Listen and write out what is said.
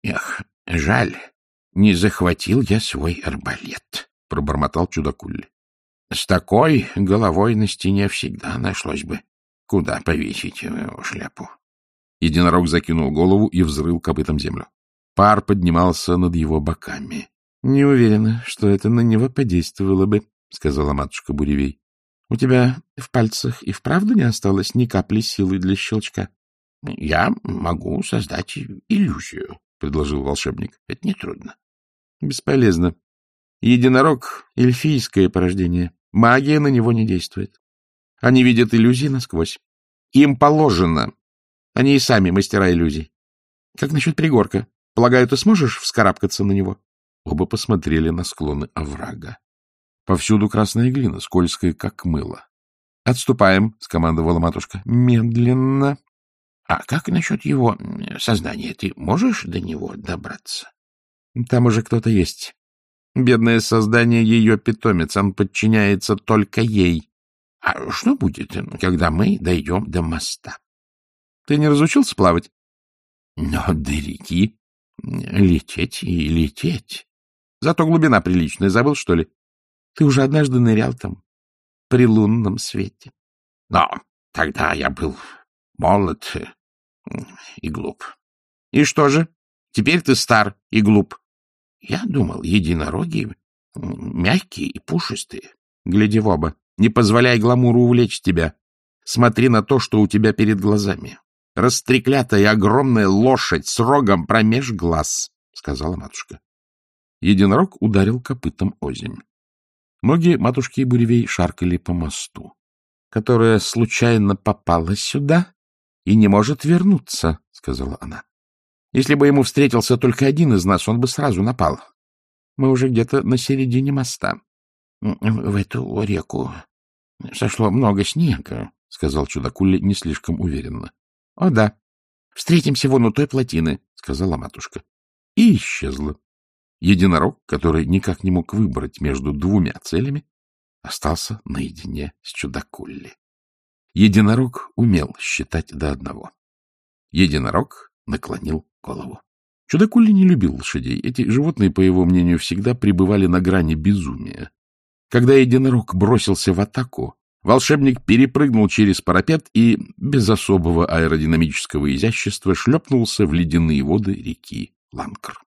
— Эх, жаль, не захватил я свой арбалет, — пробормотал чудакулли. — С такой головой на стене всегда нашлось бы, куда повесить его шляпу. Единорог закинул голову и взрыл копытом землю. Пар поднимался над его боками. — Не уверена, что это на него подействовало бы, — сказала матушка Буревей. — У тебя в пальцах и вправду не осталось ни капли силы для щелчка? — Я могу создать иллюзию, — предложил волшебник. — Это нетрудно. — Бесполезно. Единорог — эльфийское порождение. Магия на него не действует. Они видят иллюзии насквозь. Им положено. Они и сами мастера иллюзий. Как насчет пригорка? Полагаю, ты сможешь вскарабкаться на него? Оба посмотрели на склоны оврага. Повсюду красная глина, скользкая, как мыло. — Отступаем, — скомандовала матушка. — Медленно. — А как насчет его сознания? Ты можешь до него добраться? — Там уже кто-то есть. Бедное создание ее питомец, он подчиняется только ей. — А что будет, когда мы дойдем до моста? — Ты не разучился плавать? — Но до реки лететь и лететь. Зато глубина приличная. Забыл, что ли? Ты уже однажды нырял там, при лунном свете. Но тогда я был молод и глуп. И что же? Теперь ты стар и глуп. Я думал, единороги мягкие и пушистые. Гляди в оба. Не позволяй гламуру увлечь тебя. Смотри на то, что у тебя перед глазами. Растреклятая огромная лошадь с рогом промеж глаз, — сказала матушка. Единорог ударил копытом озимь. Ноги матушки и буревей шаркали по мосту, которая случайно попала сюда и не может вернуться, — сказала она. Если бы ему встретился только один из нас, он бы сразу напал. Мы уже где-то на середине моста. — В эту реку сошло много снега, — сказал чудакули не слишком уверенно. — О, да. Встретимся вон у той плотины, — сказала матушка. И исчезла. Единорог, который никак не мог выбрать между двумя целями, остался наедине с чудакулли. Единорог умел считать до одного. Единорог наклонил голову. Чудакулли не любил лошадей. Эти животные, по его мнению, всегда пребывали на грани безумия. Когда единорог бросился в атаку, волшебник перепрыгнул через парапет и, без особого аэродинамического изящества, шлепнулся в ледяные воды реки Ланкр.